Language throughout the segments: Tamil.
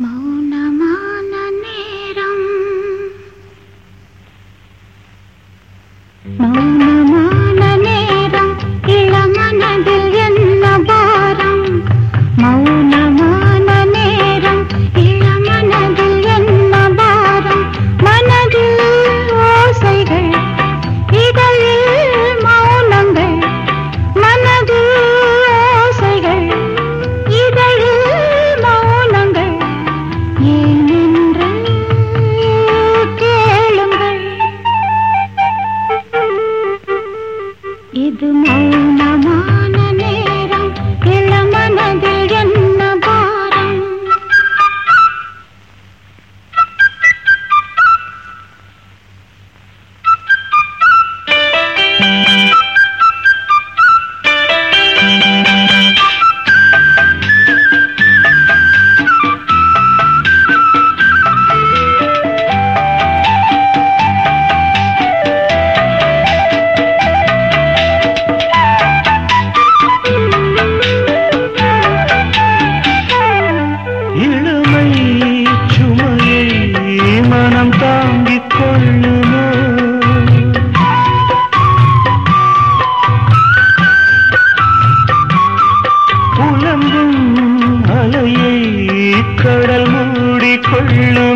मौनमाननेरम्। मौन கொள்ளும்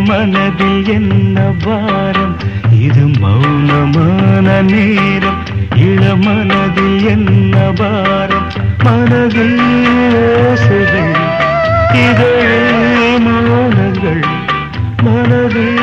மனதில் என்ன பாரம்? இது மௌனமான நேரம். இள மனதில் என்ன பாரம்? மனதில் இதழ் மௌனங்கள். மனதில்